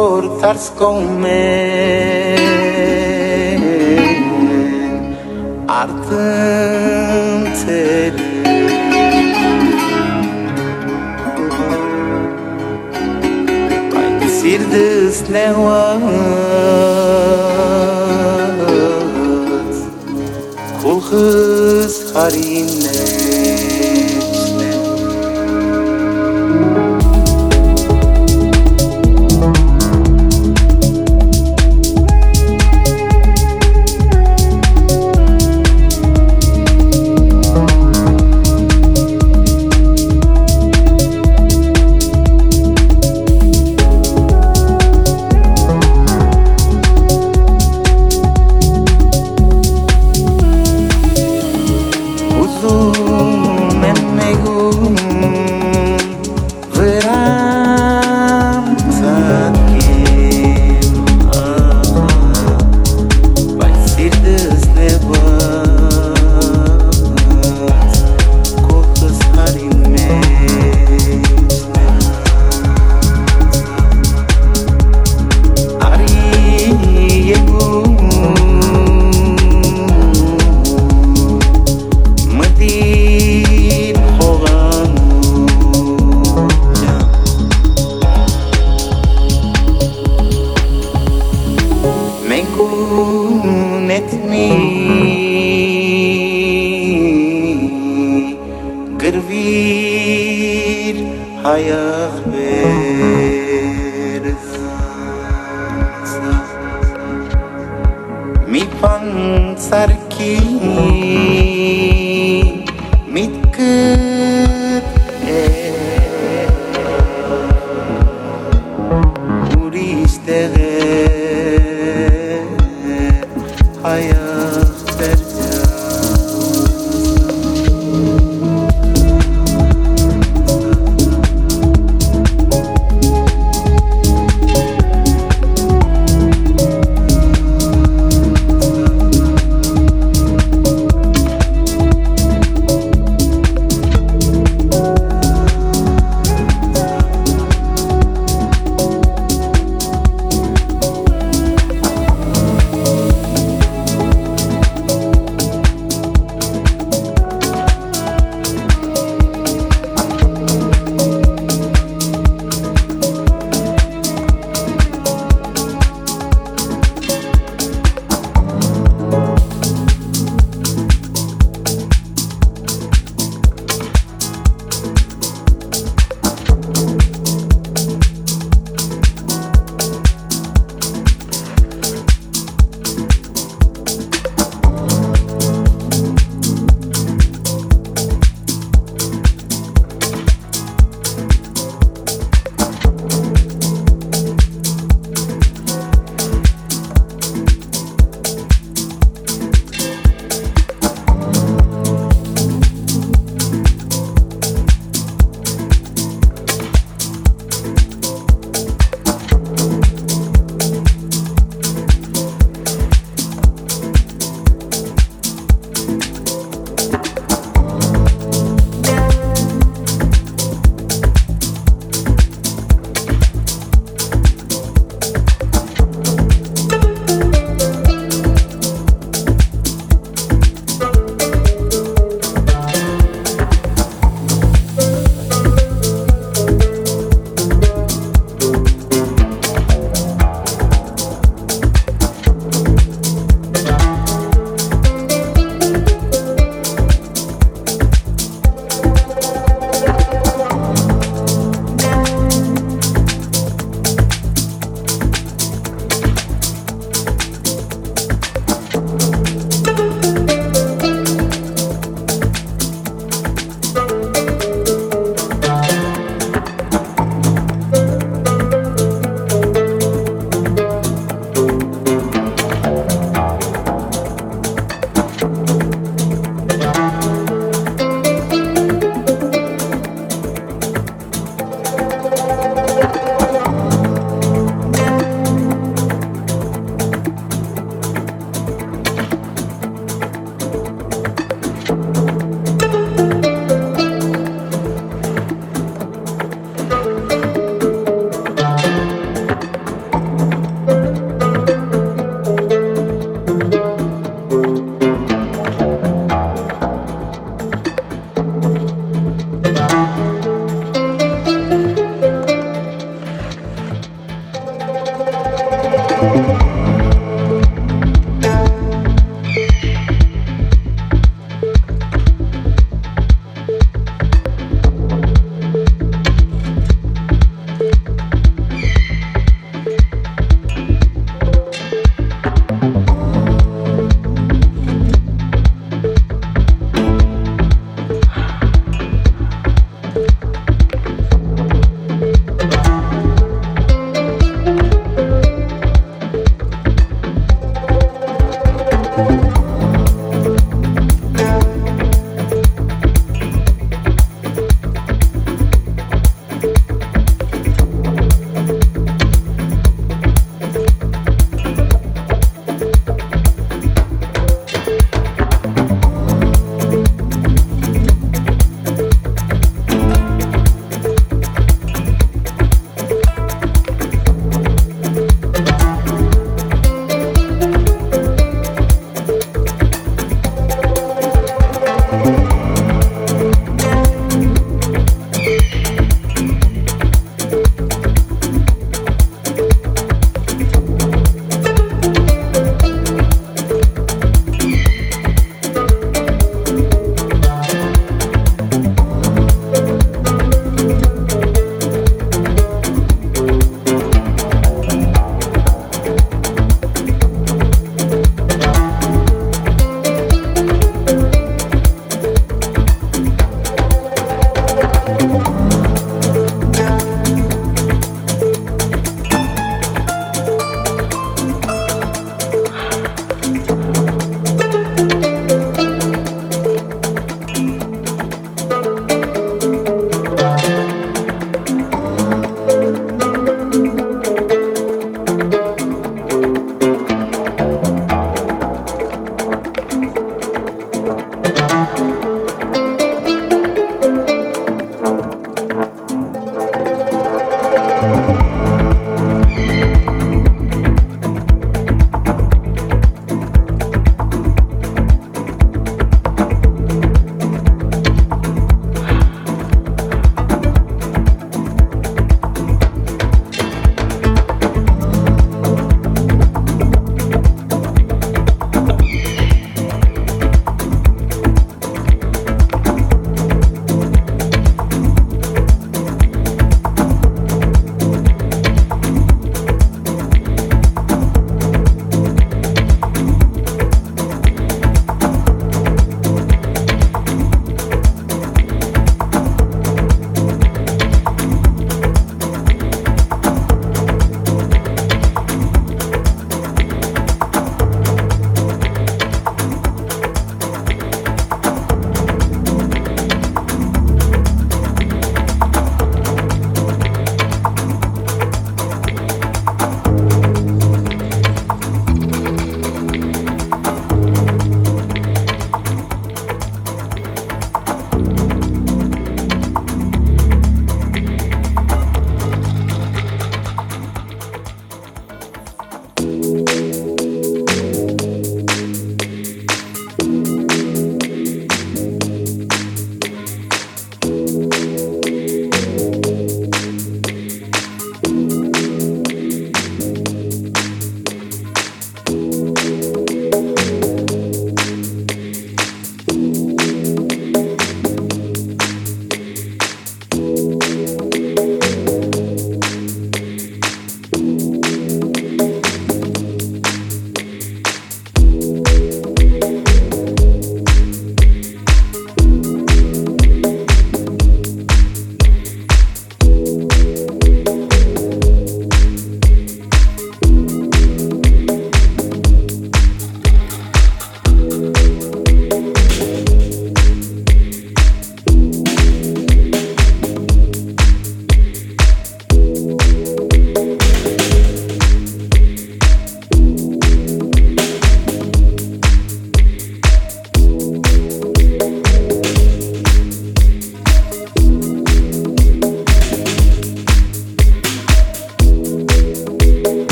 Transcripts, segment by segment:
sortars con me ardın teri Vai sirdes levat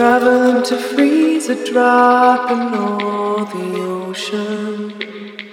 Traveling to freeze a drop in all the ocean.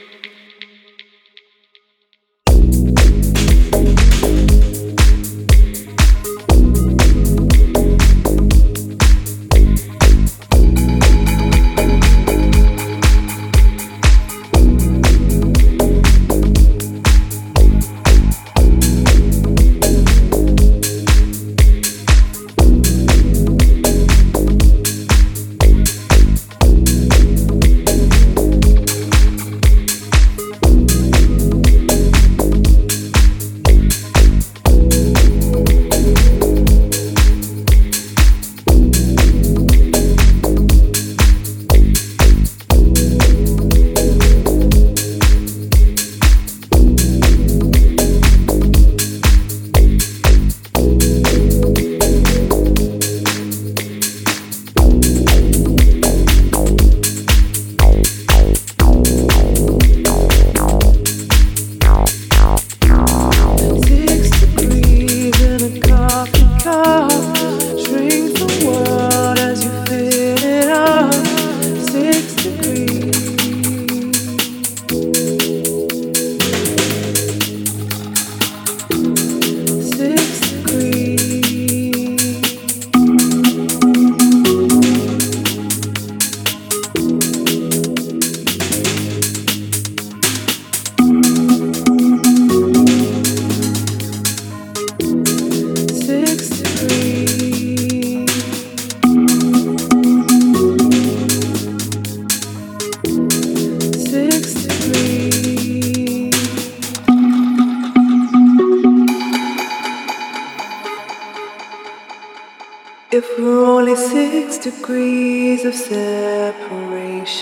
Only six degrees of separation.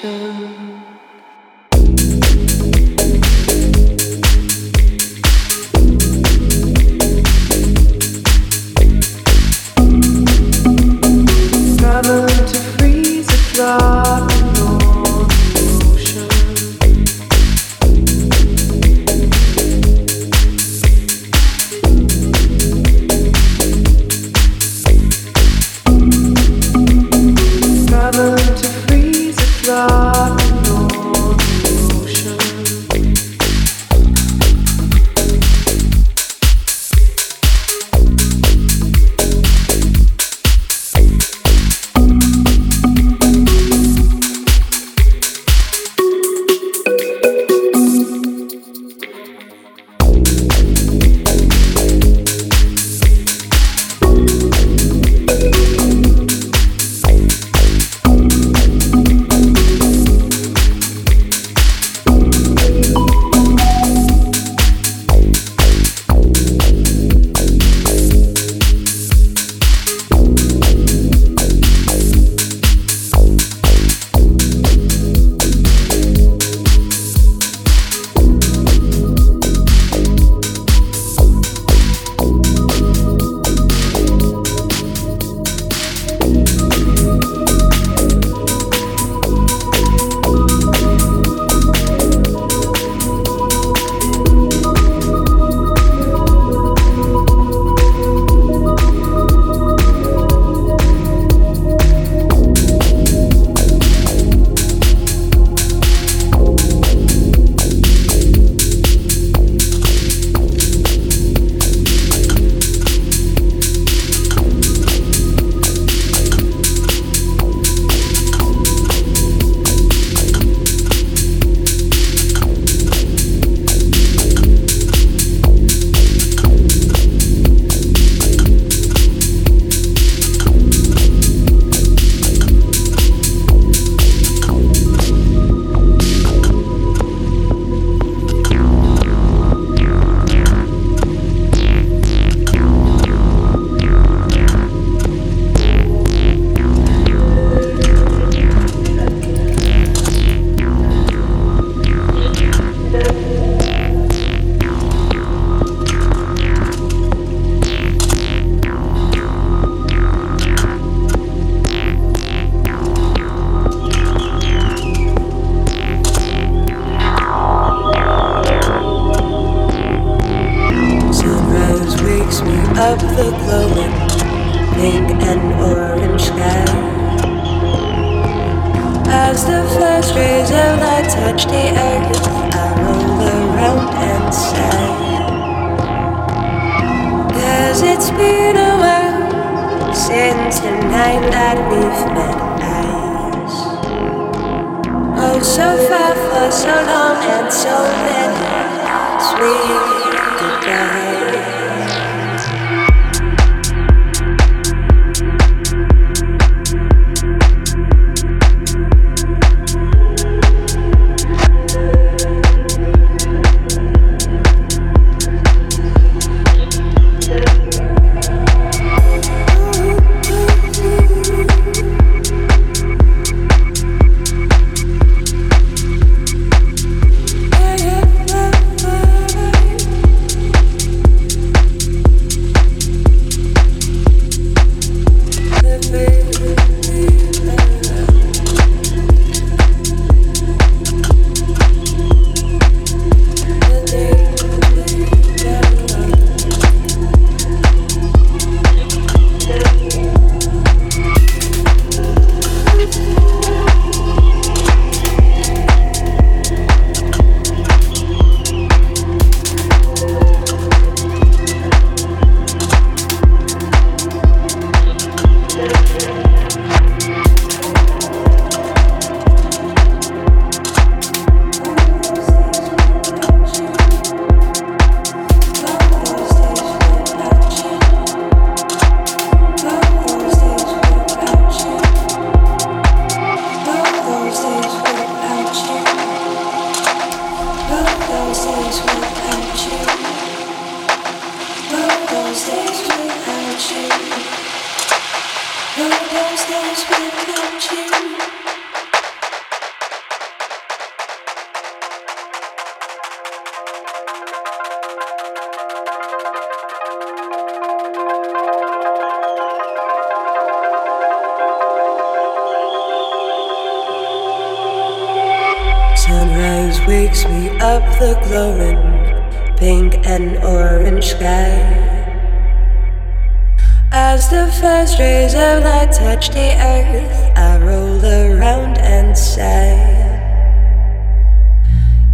As the first rays of light touch the earth, I roll around and say,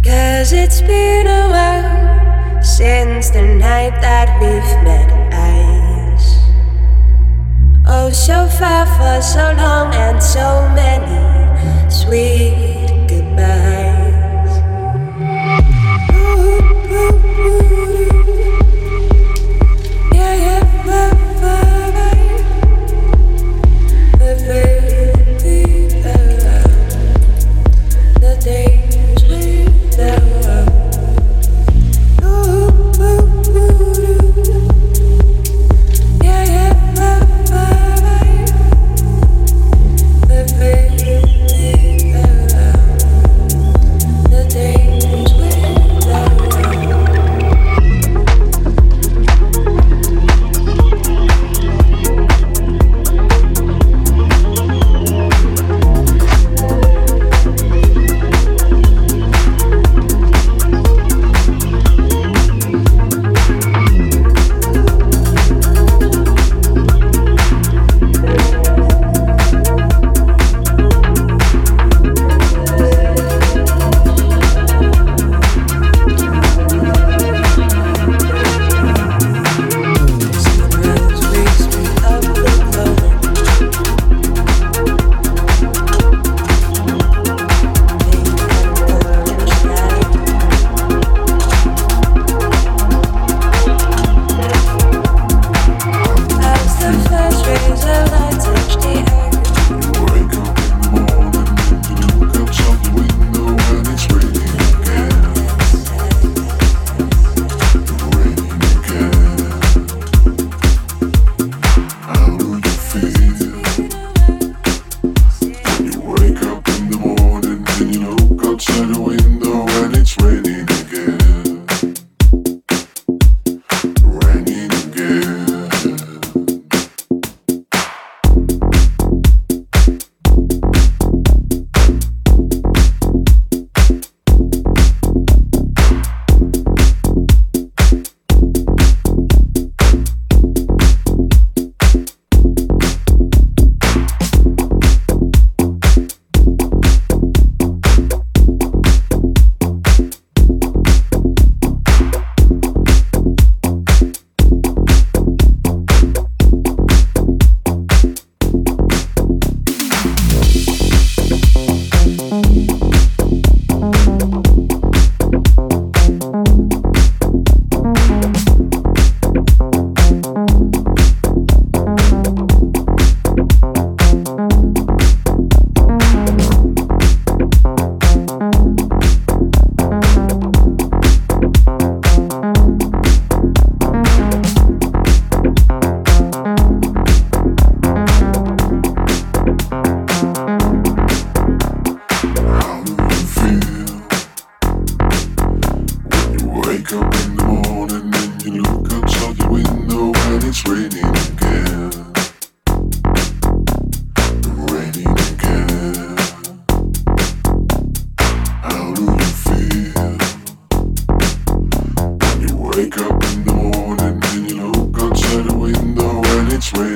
Cause it's been a while since the night that we've met eyes. Oh, so far for so long and so many sweet goodbyes.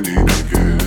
many niggas.